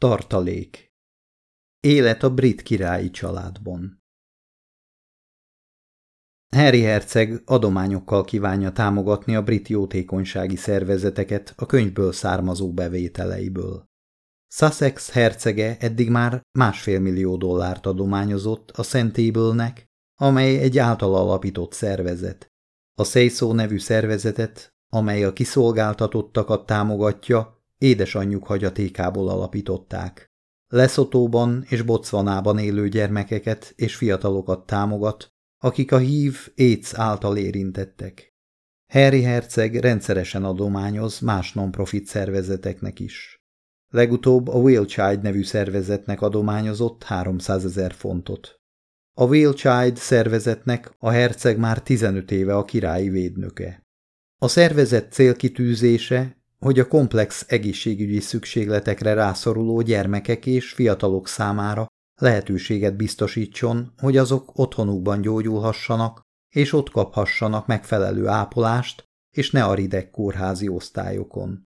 Tartalék Élet a brit királyi családban Harry herceg adományokkal kívánja támogatni a brit jótékonysági szervezeteket a könyvből származó bevételeiből. Sussex hercege eddig már másfél millió dollárt adományozott a Szentébölnek, amely egy által alapított szervezet. A Szejszó nevű szervezetet, amely a kiszolgáltatottakat támogatja, édesanyjuk hagyatékából alapították. Leszotóban és Botswanában élő gyermekeket és fiatalokat támogat, akik a hív AIDS által érintettek. Harry Herceg rendszeresen adományoz más non-profit szervezeteknek is. Legutóbb a Whale Child nevű szervezetnek adományozott 300 ezer fontot. A Whale Child szervezetnek a herceg már 15 éve a királyi védnöke. A szervezet célkitűzése hogy a komplex egészségügyi szükségletekre rászoruló gyermekek és fiatalok számára lehetőséget biztosítson, hogy azok otthonukban gyógyulhassanak, és ott kaphassanak megfelelő ápolást, és ne a rideg kórházi osztályokon.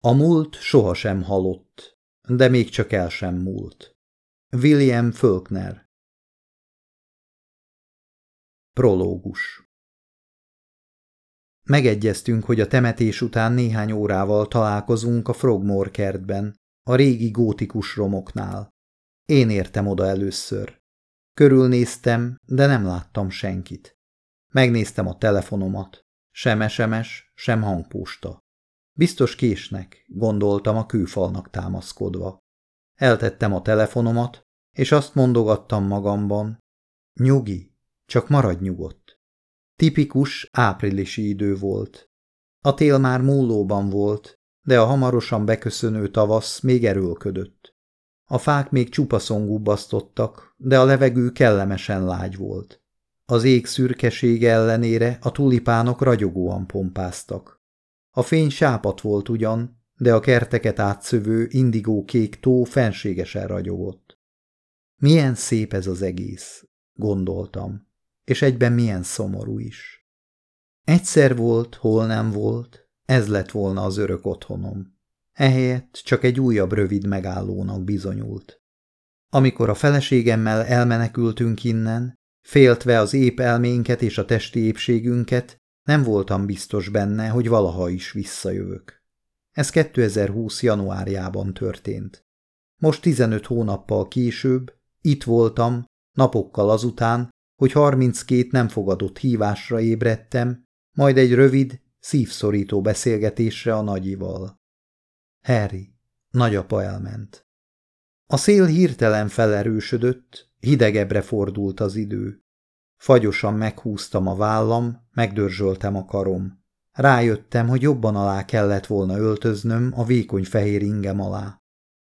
A múlt sohasem halott, de még csak el sem múlt. William Faulkner Prológus Megegyeztünk, hogy a temetés után néhány órával találkozunk a Frogmore kertben, a régi gótikus romoknál. Én értem oda először. Körülnéztem, de nem láttam senkit. Megnéztem a telefonomat. Sem SMS, sem hangposta. Biztos késnek, gondoltam a kőfalnak támaszkodva. Eltettem a telefonomat, és azt mondogattam magamban. Nyugi, csak maradj nyugodt. Tipikus áprilisi idő volt. A tél már múlóban volt, de a hamarosan beköszönő tavasz még erőlködött. A fák még csupaszon gubbasztottak, de a levegő kellemesen lágy volt. Az ég szürkesége ellenére a tulipánok ragyogóan pompáztak. A fény sápat volt ugyan, de a kerteket átszövő indigó-kék tó fenségesen ragyogott. Milyen szép ez az egész, gondoltam és egyben milyen szomorú is. Egyszer volt, hol nem volt, ez lett volna az örök otthonom. Ehelyett csak egy újabb rövid megállónak bizonyult. Amikor a feleségemmel elmenekültünk innen, féltve az ép elménket és a testi épségünket, nem voltam biztos benne, hogy valaha is visszajövök. Ez 2020. januárjában történt. Most 15 hónappal később itt voltam, napokkal azután, hogy 32 nem fogadott hívásra ébredtem, majd egy rövid, szívszorító beszélgetésre a nagyival. Harry, nagyapa elment. A szél hirtelen felerősödött, hidegebbre fordult az idő. Fagyosan meghúztam a vállam, megdörzsöltem a karom. Rájöttem, hogy jobban alá kellett volna öltöznöm a vékony fehér ingem alá.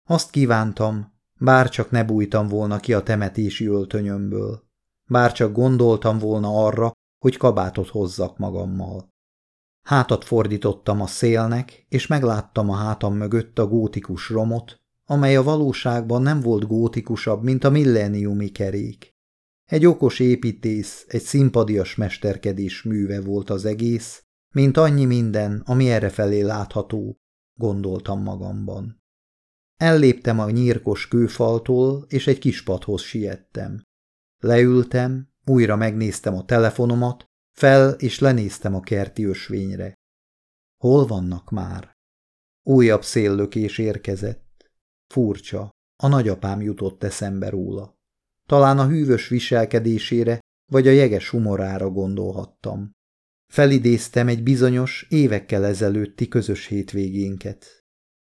Azt kívántam, bár csak ne bújtam volna ki a temetési öltönyömből. Bár csak gondoltam volna arra, hogy kabátot hozzak magammal. Hátat fordítottam a szélnek, és megláttam a hátam mögött a gótikus romot, amely a valóságban nem volt gótikusabb, mint a millenniumi kerék. Egy okos építész, egy szimpadias mesterkedés műve volt az egész, mint annyi minden, ami errefelé látható, gondoltam magamban. Elléptem a nyírkos kőfaltól, és egy kis padhoz siettem. Leültem, újra megnéztem a telefonomat, fel és lenéztem a kerti ösvényre. Hol vannak már? Újabb széllökés érkezett. Furcsa, a nagyapám jutott eszembe róla. Talán a hűvös viselkedésére vagy a jeges humorára gondolhattam. Felidéztem egy bizonyos, évekkel ezelőtti közös hétvégénket.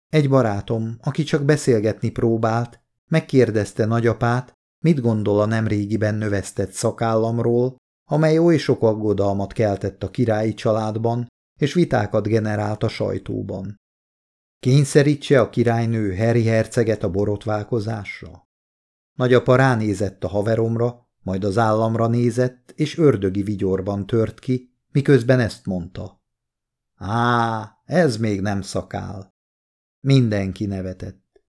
Egy barátom, aki csak beszélgetni próbált, megkérdezte nagyapát, Mit gondol a nemrégiben növesztett szakállamról, amely oly sok aggodalmat keltett a királyi családban, és vitákat generált a sajtóban? Kényszerítse a királynő Harry herceget a borotválkozásra? Nagyapa ránézett a haveromra, majd az államra nézett, és ördögi vigyorban tört ki, miközben ezt mondta. Á, ez még nem szakál. Mindenki nevetett.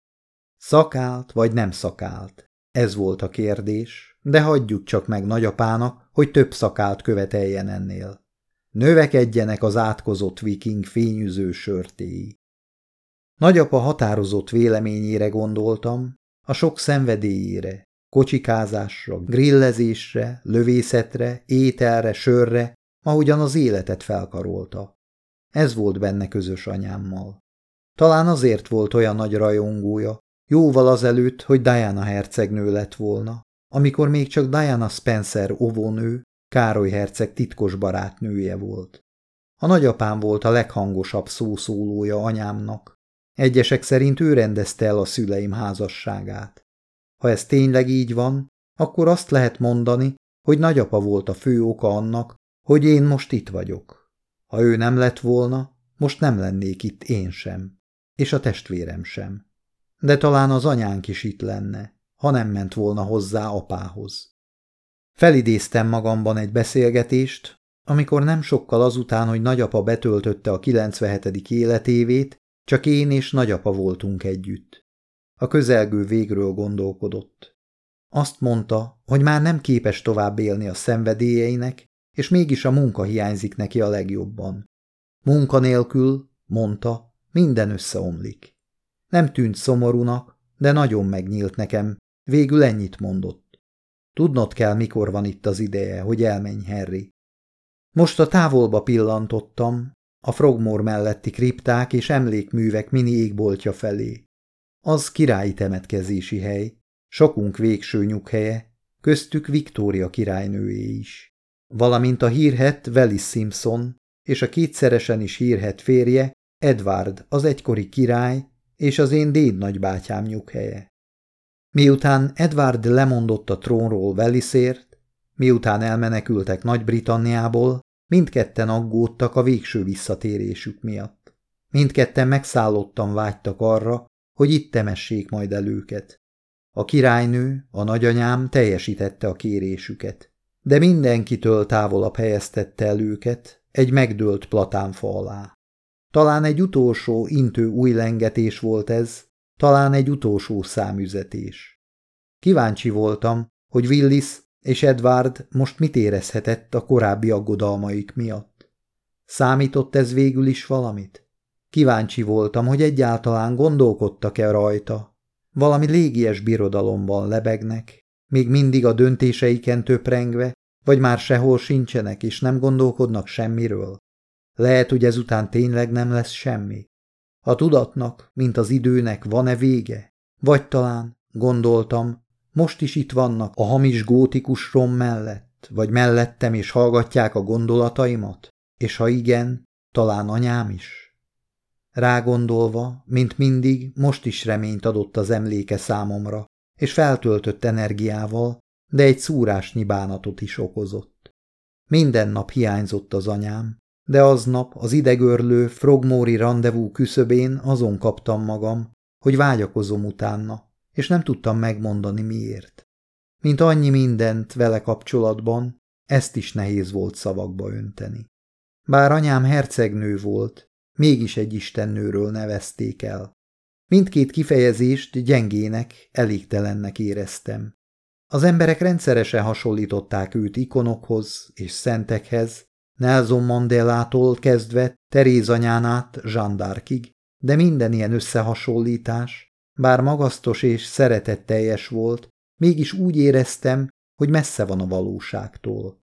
Szakált vagy nem szakált? Ez volt a kérdés, de hagyjuk csak meg nagyapának, hogy több szakált követeljen ennél. Növekedjenek az átkozott viking fényűző sörtéi. Nagyapa határozott véleményére gondoltam, a sok szenvedélyére, kocsikázásra, grillezésre, lövészetre, ételre, sörre, ahogyan az életet felkarolta. Ez volt benne közös anyámmal. Talán azért volt olyan nagy rajongója, jóval azelőtt, hogy Diana hercegnő lett volna, amikor még csak Diana Spencer óvónő, Károly herceg titkos barátnője volt. A nagyapám volt a leghangosabb szószólója anyámnak. Egyesek szerint ő rendezte el a szüleim házasságát. Ha ez tényleg így van, akkor azt lehet mondani, hogy nagyapa volt a fő oka annak, hogy én most itt vagyok. Ha ő nem lett volna, most nem lennék itt én sem, és a testvérem sem. De talán az anyánk is itt lenne, ha nem ment volna hozzá apához. Felidéztem magamban egy beszélgetést, amikor nem sokkal azután, hogy nagyapa betöltötte a 97. életévét, csak én és nagyapa voltunk együtt. A közelgő végről gondolkodott. Azt mondta, hogy már nem képes tovább élni a szenvedélyeinek, és mégis a munka hiányzik neki a legjobban. Munka nélkül, mondta, minden összeomlik. Nem tűnt szomorúnak, de nagyon megnyílt nekem, végül ennyit mondott. Tudnod kell, mikor van itt az ideje, hogy elmenj, Harry. Most a távolba pillantottam, a Frogmore melletti kripták és emlékművek mini égboltja felé. Az királyi temetkezési hely, sokunk végső nyughelye, köztük Viktória királynőjé is. Valamint a hírhet Wellis Simpson és a kétszeresen is hírhet férje Edward, az egykori király, és az én déd nagybátyám nyughelye. Miután Edward lemondott a trónról Wellisért, miután elmenekültek Nagy-Britanniából, mindketten aggódtak a végső visszatérésük miatt. Mindketten megszállottan vágytak arra, hogy itt temessék majd el őket. A királynő, a nagyanyám teljesítette a kérésüket, de mindenkitől távolabb helyeztette el őket egy megdőlt platánfa alá. Talán egy utolsó intő új lengetés volt ez, talán egy utolsó számüzetés. Kíváncsi voltam, hogy Willis és Edward most mit érezhetett a korábbi aggodalmaik miatt. Számított ez végül is valamit? Kíváncsi voltam, hogy egyáltalán gondolkodtak-e rajta. Valami légies birodalomban lebegnek, még mindig a döntéseiken töprengve, vagy már sehol sincsenek, és nem gondolkodnak semmiről. Lehet, hogy ezután tényleg nem lesz semmi. A tudatnak, mint az időnek van-e vége? Vagy talán, gondoltam, most is itt vannak a hamis gótikus rom mellett, vagy mellettem és hallgatják a gondolataimat? És ha igen, talán anyám is? Rágondolva, mint mindig, most is reményt adott az emléke számomra, és feltöltött energiával, de egy szúrásnyi bánatot is okozott. Minden nap hiányzott az anyám, de aznap az idegörlő frogmóri rendezvú küszöbén azon kaptam magam, hogy vágyakozom utána, és nem tudtam megmondani miért. Mint annyi mindent vele kapcsolatban, ezt is nehéz volt szavakba önteni. Bár anyám hercegnő volt, mégis egy istennőről nevezték el. Mindkét kifejezést gyengének, elégtelennek éreztem. Az emberek rendszeresen hasonlították őt ikonokhoz és szentekhez, Nelson Mandelától kezdve Teréz anyán át Zsandárkig, de minden ilyen összehasonlítás, bár magasztos és szeretetteljes volt, mégis úgy éreztem, hogy messze van a valóságtól.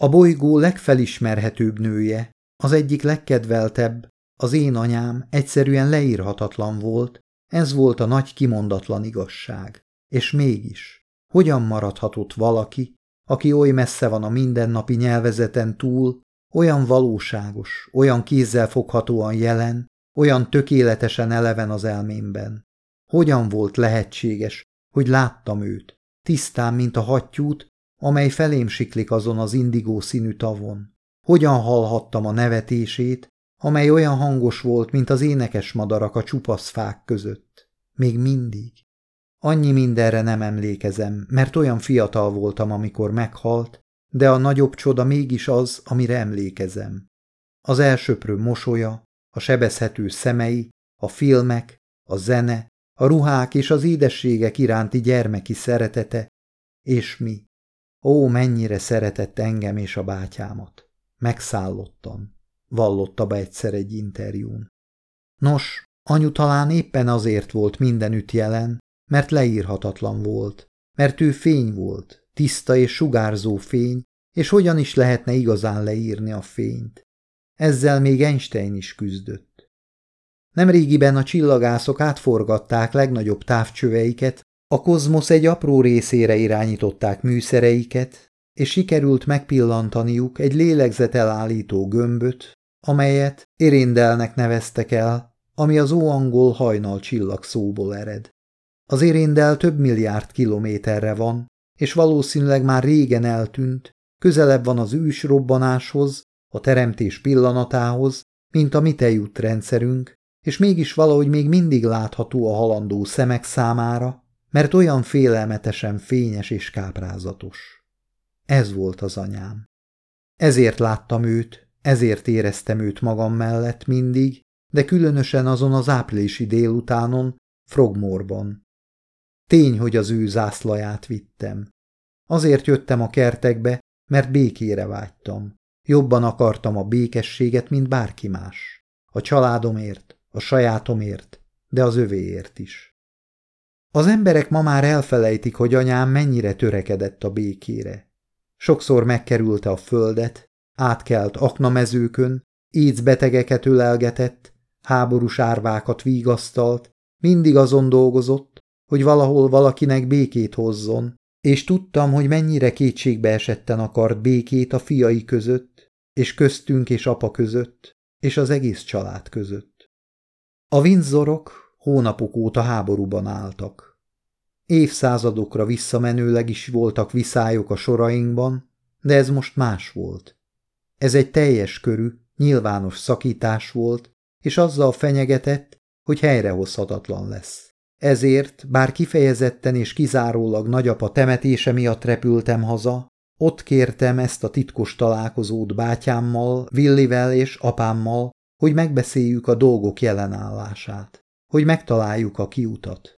A bolygó legfelismerhetőbb nője, az egyik legkedveltebb, az én anyám egyszerűen leírhatatlan volt, ez volt a nagy kimondatlan igazság. És mégis, hogyan maradhatott valaki, aki oly messze van a mindennapi nyelvezeten túl, olyan valóságos, olyan kézzelfoghatóan jelen, olyan tökéletesen eleven az elmémben. Hogyan volt lehetséges, hogy láttam őt, tisztán, mint a hattyút, amely felém siklik azon az indigó színű tavon? Hogyan hallhattam a nevetését, amely olyan hangos volt, mint az énekes madarak a csupasz fák között? Még mindig. Annyi mindenre nem emlékezem, mert olyan fiatal voltam, amikor meghalt, de a nagyobb csoda mégis az, amire emlékezem. Az elsöprő mosolya, a sebezhető szemei, a filmek, a zene, a ruhák és az édességek iránti gyermeki szeretete, és mi. Ó, mennyire szeretett engem és a bátyámat. Megszállottan, vallotta be egyszer egy interjún. Nos, Anyu talán éppen azért volt mindenütt jelen, mert leírhatatlan volt, mert ő fény volt, tiszta és sugárzó fény, és hogyan is lehetne igazán leírni a fényt. Ezzel még Einstein is küzdött. Nemrégiben a csillagászok átforgatták legnagyobb távcsöveiket, a kozmosz egy apró részére irányították műszereiket, és sikerült megpillantaniuk egy lélegzetelállító gömböt, amelyet Irindelnek neveztek el, ami az óangol hajnal csillag szóból ered. Az Irindel több milliárd kilométerre van, és valószínűleg már régen eltűnt, közelebb van az ős robbanáshoz, a teremtés pillanatához, mint a mi rendszerünk, és mégis valahogy még mindig látható a halandó szemek számára, mert olyan félelmetesen fényes és káprázatos. Ez volt az anyám. Ezért láttam őt, ezért éreztem őt magam mellett mindig, de különösen azon az áprilisi délutánon, Frogmorban. Tény, hogy az ő zászlaját vittem. Azért jöttem a kertekbe, mert békére vágytam. Jobban akartam a békességet, mint bárki más. A családomért, a sajátomért, de az övéért is. Az emberek ma már elfelejtik, hogy anyám mennyire törekedett a békére. Sokszor megkerülte a földet, átkelt aknamezőkön, betegeket ölelgetett, háborús árvákat vígasztalt, mindig azon dolgozott, hogy valahol valakinek békét hozzon, és tudtam, hogy mennyire kétségbe esetten akart békét a fiai között, és köztünk és apa között, és az egész család között. A Windsorok hónapok óta háborúban álltak. Évszázadokra visszamenőleg is voltak viszályok a sorainkban, de ez most más volt. Ez egy teljes körű, nyilvános szakítás volt, és azzal fenyegetett, hogy helyrehozhatatlan lesz. Ezért, bár kifejezetten és kizárólag nagyapa temetése miatt repültem haza, ott kértem ezt a titkos találkozót bátyámmal, Villivel és apámmal, hogy megbeszéljük a dolgok jelenállását, hogy megtaláljuk a kiutat.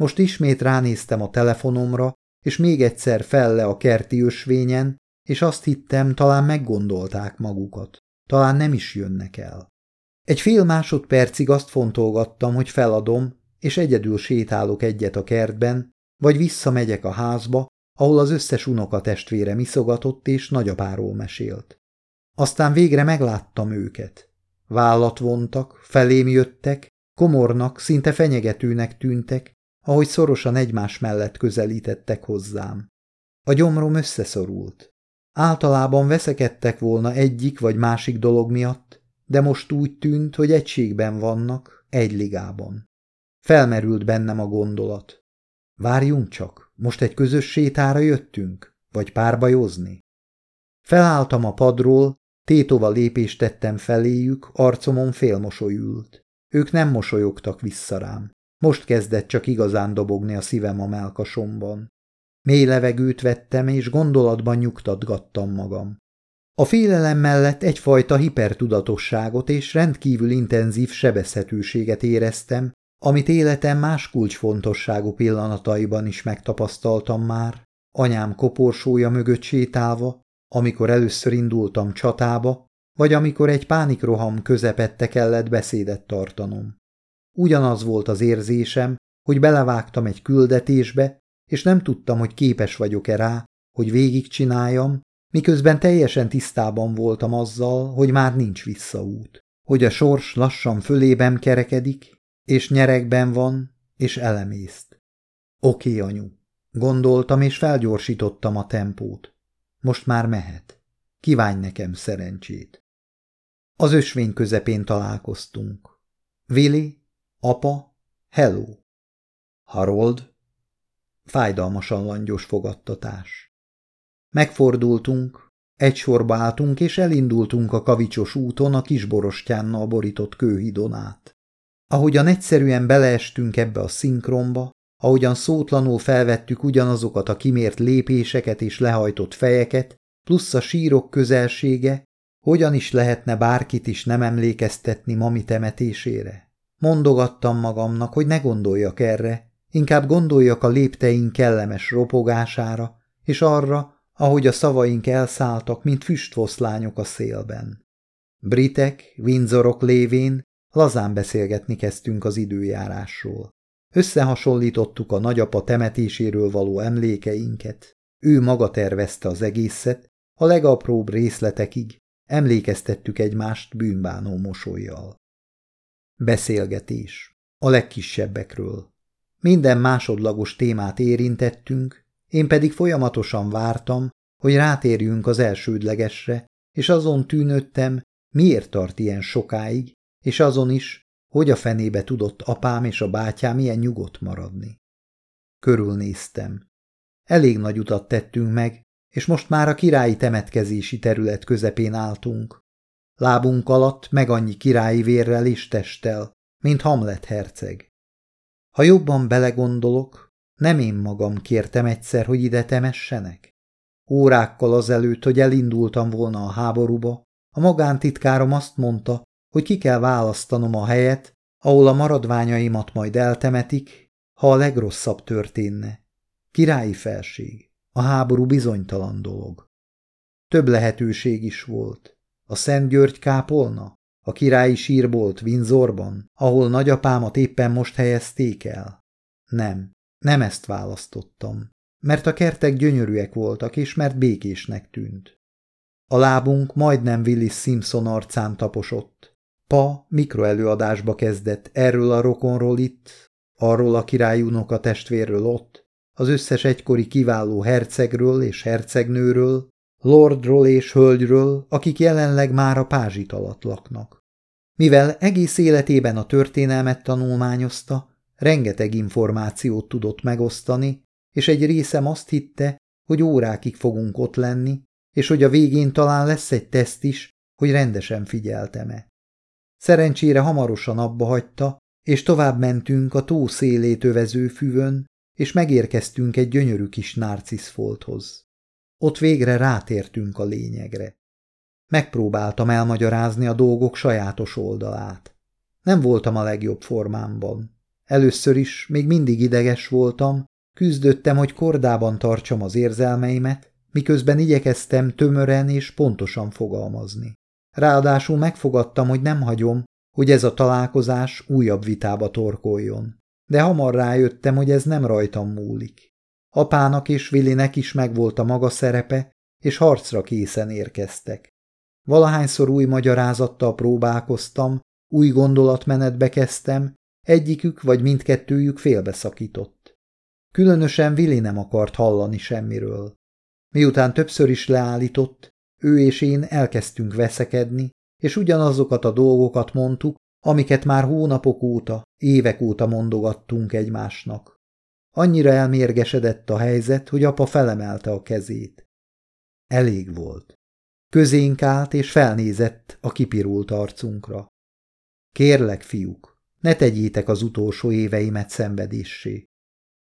Most ismét ránéztem a telefonomra, és még egyszer felle a kerti ösvényen, és azt hittem, talán meggondolták magukat, talán nem is jönnek el. Egy fél másodpercig azt fontolgattam, hogy feladom, és egyedül sétálok egyet a kertben, vagy visszamegyek a házba, ahol az összes unoka testvére miszogatott és nagyapáról mesélt. Aztán végre megláttam őket. Vállat vontak, felém jöttek, komornak, szinte fenyegetőnek tűntek, ahogy szorosan egymás mellett közelítettek hozzám. A gyomrom összeszorult. Általában veszekedtek volna egyik vagy másik dolog miatt, de most úgy tűnt, hogy egységben vannak, egy ligában. Felmerült bennem a gondolat. Várjunk csak, most egy közös sétára jöttünk, vagy párbajozni? Felálltam a padról, tétova lépést tettem feléjük, arcomon félmosolyült. Ők nem mosolyogtak vissza rám. Most kezdett csak igazán dobogni a szívem a melkasomban. Mély levegőt vettem, és gondolatban nyugtatgattam magam. A félelem mellett egyfajta hipertudatosságot és rendkívül intenzív sebezhetőséget éreztem, amit életem más kulcsfontosságú pillanataiban is megtapasztaltam már, anyám koporsója mögött sétálva, amikor először indultam csatába, vagy amikor egy pánikroham közepette kellett beszédet tartanom. Ugyanaz volt az érzésem, hogy belevágtam egy küldetésbe, és nem tudtam, hogy képes vagyok-e rá, hogy végigcsináljam, miközben teljesen tisztában voltam azzal, hogy már nincs visszaút, hogy a sors lassan fölében kerekedik, és nyerekben van, és elemészt. Oké, anyu, gondoltam, és felgyorsítottam a tempót. Most már mehet. Kívánj nekem szerencsét. Az ösvény közepén találkoztunk. Vili, apa, hello. Harold, fájdalmasan langyos fogadtatás. Megfordultunk, egy sorba álltunk, és elindultunk a kavicsos úton a kisborostyánnal borított kőhidon át. Ahogyan egyszerűen beleestünk ebbe a szinkronba, ahogyan szótlanul felvettük ugyanazokat a kimért lépéseket és lehajtott fejeket, plusz a sírok közelsége, hogyan is lehetne bárkit is nem emlékeztetni mami temetésére? Mondogattam magamnak, hogy ne gondoljak erre, inkább gondoljak a lépteink kellemes ropogására, és arra, ahogy a szavaink elszálltak, mint füstfoszlányok a szélben. Britek, Windsorok lévén lazán beszélgetni kezdtünk az időjárásról. Összehasonlítottuk a nagyapa temetéséről való emlékeinket. Ő maga tervezte az egészet, a legapróbb részletekig, emlékeztettük egymást bűnbánó mosolyjal. Beszélgetés. A legkisebbekről. Minden másodlagos témát érintettünk, én pedig folyamatosan vártam, hogy rátérjünk az elsődlegesre, és azon tűnődtem, miért tart ilyen sokáig, és azon is, hogy a fenébe tudott apám és a bátyám ilyen nyugodt maradni. Körülnéztem. Elég nagy utat tettünk meg, és most már a királyi temetkezési terület közepén álltunk. Lábunk alatt meg annyi királyi vérrel és testtel, mint Hamlet herceg. Ha jobban belegondolok, nem én magam kértem egyszer, hogy ide temessenek? Órákkal azelőtt, hogy elindultam volna a háborúba, a magántitkárom azt mondta, hogy ki kell választanom a helyet, ahol a maradványaimat majd eltemetik, ha a legrosszabb történne. Királyi felség. A háború bizonytalan dolog. Több lehetőség is volt. A Szent György kápolna, a királyi sírbolt Windsorban, ahol nagyapámat éppen most helyezték el. Nem, nem ezt választottam, mert a kertek gyönyörűek voltak, és mert békésnek tűnt. A lábunk majdnem Willis Simpson arcán taposott. Pa mikroelőadásba kezdett erről a rokonról itt, arról a királyunoka testvérről ott, az összes egykori kiváló hercegről és hercegnőről, lordról és hölgyről, akik jelenleg már a pázsit alatt laknak. Mivel egész életében a történelmet tanulmányozta, rengeteg információt tudott megosztani, és egy részem azt hitte, hogy órákig fogunk ott lenni, és hogy a végén talán lesz egy teszt is, hogy rendesen figyeltem-e. Szerencsére hamarosan abba hagyta, és tovább mentünk a tó szélét övező füvön, és megérkeztünk egy gyönyörű kis nárciszfolthoz. Ott végre rátértünk a lényegre. Megpróbáltam elmagyarázni a dolgok sajátos oldalát. Nem voltam a legjobb formámban. Először is még mindig ideges voltam, küzdöttem, hogy kordában tartsam az érzelmeimet, miközben igyekeztem tömören és pontosan fogalmazni. Ráadásul megfogadtam, hogy nem hagyom, hogy ez a találkozás újabb vitába torkoljon. De hamar rájöttem, hogy ez nem rajtam múlik. Apának és Vilinek is megvolt a maga szerepe, és harcra készen érkeztek. Valahányszor új magyarázattal próbálkoztam, új gondolatmenetbe kezdtem, egyikük vagy mindkettőjük félbeszakított. Különösen Vili nem akart hallani semmiről. Miután többször is leállított, ő és én elkezdtünk veszekedni, és ugyanazokat a dolgokat mondtuk, amiket már hónapok óta, évek óta mondogattunk egymásnak. Annyira elmérgesedett a helyzet, hogy apa felemelte a kezét. Elég volt. Közénk állt és felnézett a kipirult arcunkra. Kérlek, fiúk, ne tegyétek az utolsó éveimet szenvedéssé.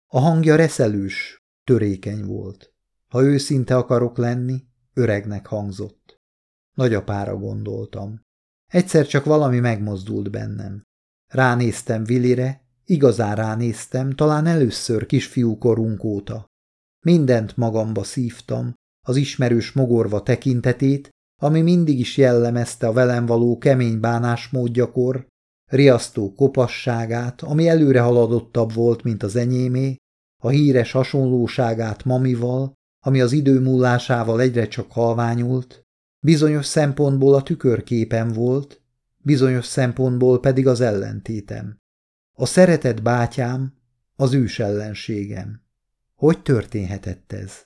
A hangja reszelős, törékeny volt. Ha őszinte akarok lenni, öregnek hangzott. Nagyapára gondoltam. Egyszer csak valami megmozdult bennem. Ránéztem Villire, igazán ránéztem, talán először kisfiúkorunk óta. Mindent magamba szívtam, az ismerős mogorva tekintetét, ami mindig is jellemezte a velem való kemény bánásmódjakor, riasztó kopasságát, ami előre haladottabb volt, mint az enyémé, a híres hasonlóságát mamival, ami az idő múlásával egyre csak halványult, bizonyos szempontból a tükörképen volt, bizonyos szempontból pedig az ellentétem. A szeretett bátyám, az ős ellenségem. Hogy történhetett ez?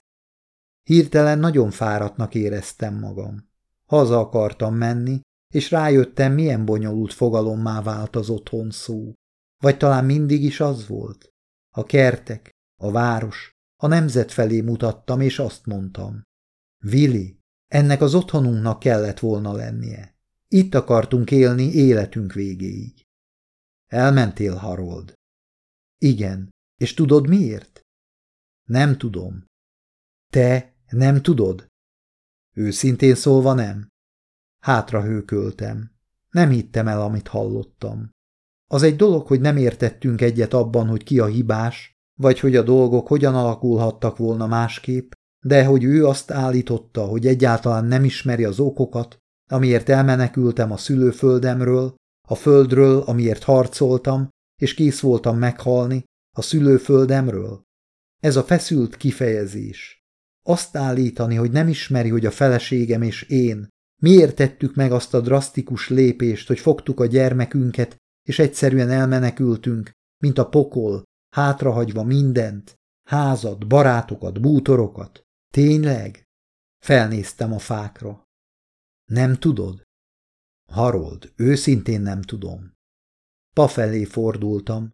Hirtelen nagyon fáradtnak éreztem magam. Haza akartam menni, és rájöttem, milyen bonyolult fogalommá vált az otthon szó. Vagy talán mindig is az volt. A kertek, a város, a nemzet felé mutattam, és azt mondtam. Vili, ennek az otthonunknak kellett volna lennie. Itt akartunk élni életünk végéig. Elmentél, Harold. Igen, és tudod miért? Nem tudom. Te nem tudod? Őszintén szólva nem. Hátra hőköltem. Nem hittem el, amit hallottam. Az egy dolog, hogy nem értettünk egyet abban, hogy ki a hibás, vagy hogy a dolgok hogyan alakulhattak volna másképp, de hogy ő azt állította, hogy egyáltalán nem ismeri az okokat, amiért elmenekültem a szülőföldemről, A földről, amiért harcoltam, és kész voltam meghalni, a szülőföldemről? Ez a feszült kifejezés. Azt állítani, hogy nem ismeri, hogy a feleségem és én miért tettük meg azt a drasztikus lépést, hogy fogtuk a gyermekünket, és egyszerűen elmenekültünk, mint a pokol, hátrahagyva mindent, házat, barátokat, bútorokat. Tényleg? Felnéztem a fákra. Nem tudod? Harold, őszintén nem tudom. Pa felé fordultam.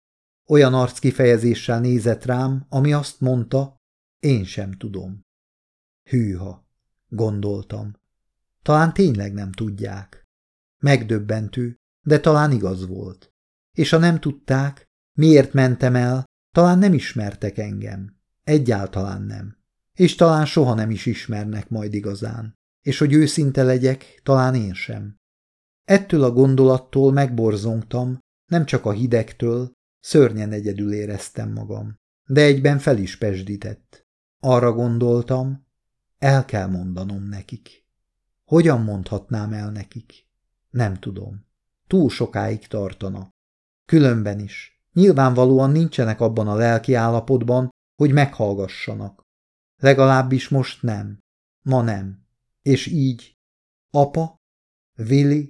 Olyan arckifejezéssel nézett rám, ami azt mondta, én sem tudom. Hűha, gondoltam. Talán tényleg nem tudják. Megdöbbentő, de talán igaz volt. És ha nem tudták, miért mentem el, talán nem ismertek engem. Egyáltalán nem. És talán soha nem is ismernek majd igazán. És hogy őszinte legyek, talán én sem. Ettől a gondolattól megborzongtam, nem csak a hidegtől, szörnyen egyedül éreztem magam. De egyben fel is pesdített. Arra gondoltam, el kell mondanom nekik. Hogyan mondhatnám el nekik? Nem tudom. Túl sokáig tartana. Különben is. Nyilvánvalóan nincsenek abban a lelki állapotban, hogy meghallgassanak. Legalábbis most nem. Ma nem. És így. Apa? Vili?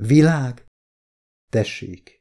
Világ? Tessék.